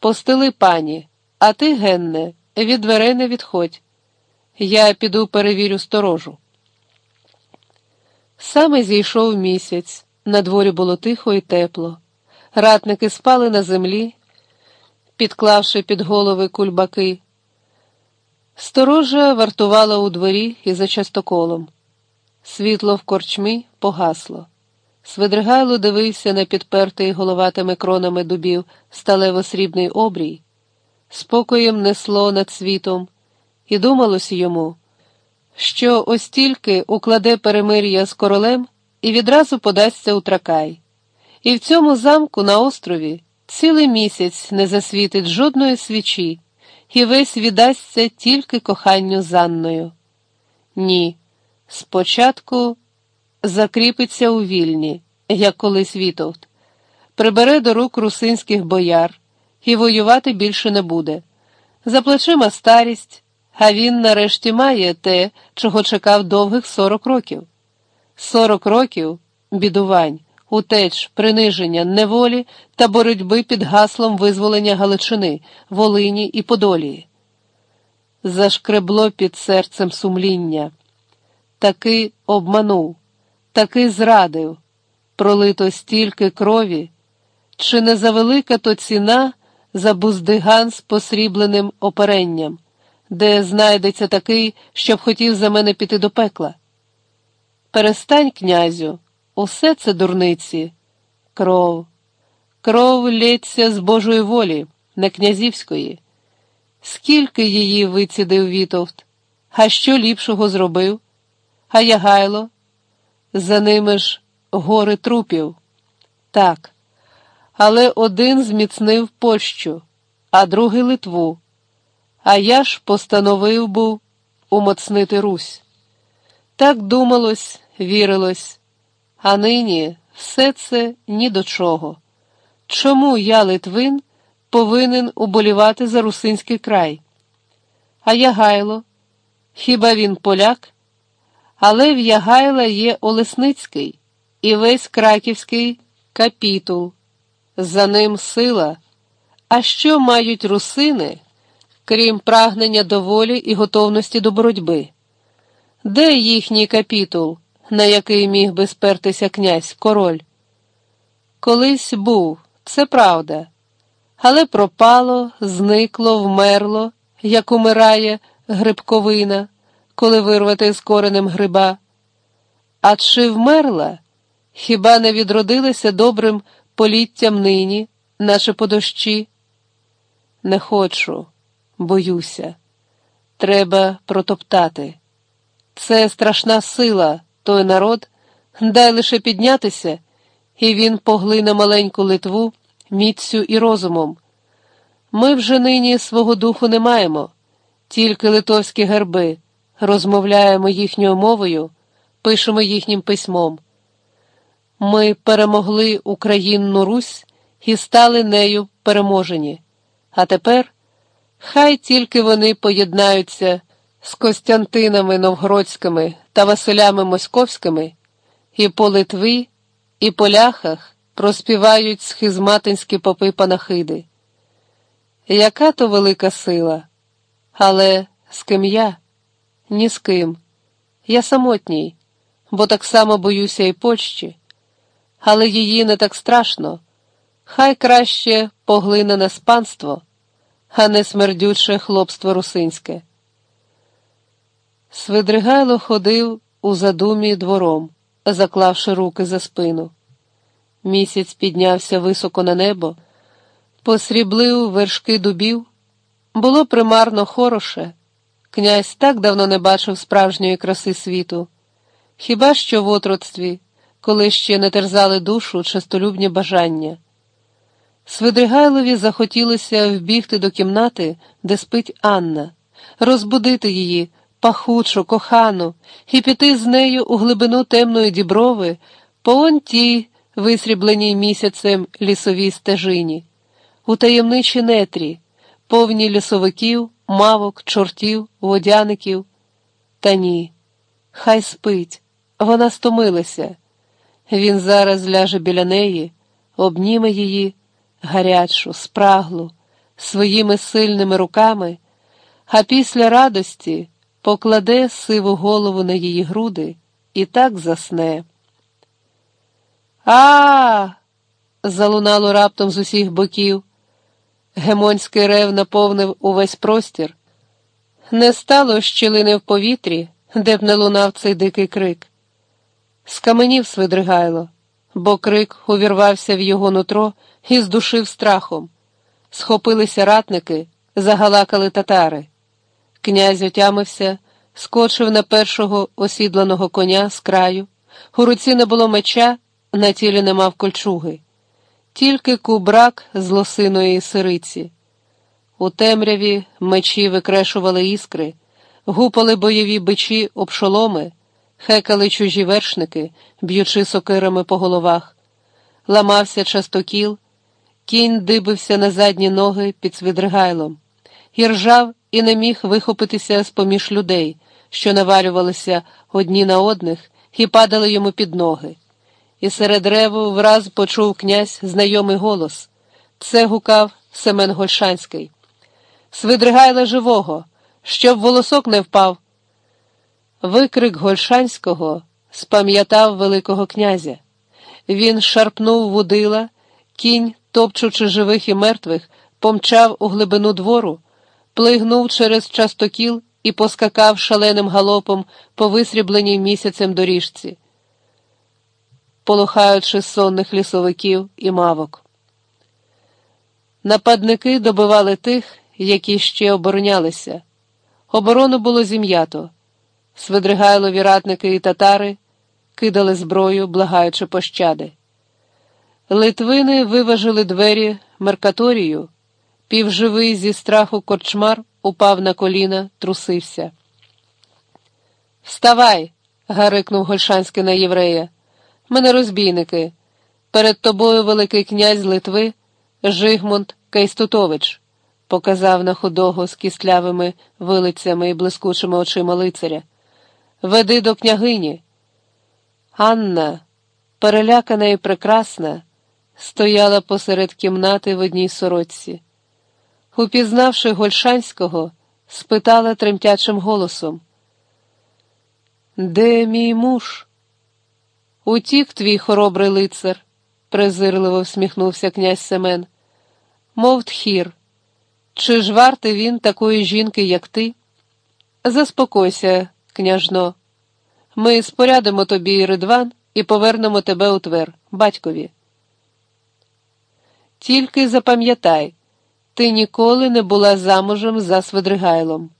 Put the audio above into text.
Постили пані, а ти, Генне, від дверей не відходь. Я піду перевірю сторожу. Саме зійшов місяць, на дворі було тихо і тепло. Ратники спали на землі, підклавши під голови кульбаки. Сторожа вартувала у дворі і за частоколом. Світло в корчмі погасло. Свидригайло дивився на підпертий головатими кронами дубів сталево-срібний обрій, спокоєм несло над світом, і думалось йому, що ось тільки укладе перемир'я з королем і відразу подасться у тракай. І в цьому замку на острові цілий місяць не засвітить жодної свічі, і весь віддасться тільки коханню з Анною. Ні, спочатку закріпиться у вільні, як колись Вітовт, прибере до рук русинських бояр і воювати більше не буде. За плечима старість, а він нарешті має те, чого чекав довгих сорок років. Сорок років бідувань, утеч, приниження, неволі та боротьби під гаслом визволення Галичини, Волині і Подолії. Зашкребло під серцем сумління. Таки обманув, таки зрадив, пролито стільки крові, чи не завелика то ціна за буздиган з посрібленим оперенням, де знайдеться такий, щоб хотів за мене піти до пекла. Перестань, князю, усе це дурниці, кров, кров лється з Божої волі, не князівської. Скільки її вицідив Вітовт, а що ліпшого зробив? А Ягайло? За ними ж гори трупів. Так. Але один зміцнив Польщу, а другий Литву. А я ж постановив був умоцнити Русь. Так думалось, вірилось, а нині все це ні до чого. Чому я, Литвин, повинен уболівати за русинський край? А Ягайло? Хіба він поляк? Але в Ягайла є Олесницький і весь краківський капітул. За ним сила. А що мають русини, крім прагнення до волі і готовності до боротьби? Де їхній капітул, на який міг би спертися князь король? Колись був, це правда, але пропало, зникло, вмерло, як умирає грибковина, коли вирвати з коренем гриба. А чи вмерла? Хіба не відродилася добрим політтям нині, наче по дощі? Не хочу, боюся. Треба протоптати. Це страшна сила, той народ, дай лише піднятися, і він поглине маленьку Литву міцю і розумом. Ми вже нині свого духу не маємо, тільки литовські герби, розмовляємо їхньою мовою, пишемо їхнім письмом. Ми перемогли Українну Русь і стали нею переможені. А тепер хай тільки вони поєднаються з Костянтинами Новгородськими та Василями Московськими, і по Литві, і по ляхах проспівають схизматинські попи панахиди. Яка то велика сила, але з ким я? Ні з ким. Я самотній, бо так само боюся і Польщі, але її не так страшно. Хай краще поглинене спанство, а не смердюче хлопство русинське. Свидригайло ходив у задумі двором, заклавши руки за спину. Місяць піднявся високо на небо, посріблив вершки дубів. Було примарно хороше. Князь так давно не бачив справжньої краси світу, хіба що в отроцтві, коли ще не терзали душу честолюбні бажання. Свидригайлові захотілося вбігти до кімнати, де спить Анна, розбудити її пахучу, кохану, і піти з нею у глибину темної діброви, по он тій, висрібленій місяцем лісовій стежині, у таємничі нетрі, повні лісовиків, мавок, чортів, водяників. Та ні, хай спить, вона стомилася. Він зараз ляже біля неї, обніме її, гарячу, спраглу, своїми сильними руками, а після радості покладе сиву голову на її груди і так засне. А. залунало раптом з усіх боків. Гемонський рев наповнив увесь простір. Не стало щілини в повітрі, де б не лунав цей дикий крик. Скаменів Свидригайло, бо крик увірвався в його нутро і здушив страхом. Схопилися ратники, загалакали татари. Князь отямився, скочив на першого осідланого коня з краю. У руці не було меча, на тілі не мав кольчуги, тільки кубрак з лосиної сириці. У темряві мечі викрешували іскри, гупали бойові бичі об шоломи, хекали чужі вершники, б'ючи сокирами по головах, ламався частокіл, кінь дибився на задні ноги під свідригайлом, і ржав і не міг вихопитися з поміж людей, що навалювалися одні на одних і падали йому під ноги. І серед реву враз почув князь знайомий голос. Це гукав Семен Гольшанський. Свидригайла живого, щоб волосок не впав. Викрик Гольшанського спам'ятав Великого князя. Він шарпнув вудила, кінь, топчучи живих і мертвих, помчав у глибину двору, плигнув через частокіл і поскакав шаленим галопом по висрібленій місяцем доріжці, полохаючи сонних лісовиків і мавок. Нападники добивали тих, які ще оборонялися. Оборону було зім'ято. Свидригайлові ратники і татари кидали зброю, благаючи пощади. Литвини виважили двері Меркаторію, півживий зі страху корчмар упав на коліна, трусився. Вставай, гарикнув Гольшанський на єврея. Мене розбійники. Перед тобою Великий князь Литви Жигмунд Кейстутович показав на худого з кістлявими вилицями і блискучими очима лицаря. Веди до княгині. Анна, перелякана і прекрасна, стояла посеред кімнати в одній сорочці. Упізнавши Гольшанського, спитала тремтячим голосом. Де мій муж? Утік твій хоробрий лицар, презирливо всміхнувся князь Семен. Мов тхір. Чи ж вартий він такої жінки, як ти? Заспокойся, княжно. Ми спорядимо тобі ридван і повернемо тебе у твер, батькові. Тільки запам'ятай, ти ніколи не була замужем за Свидригайлом.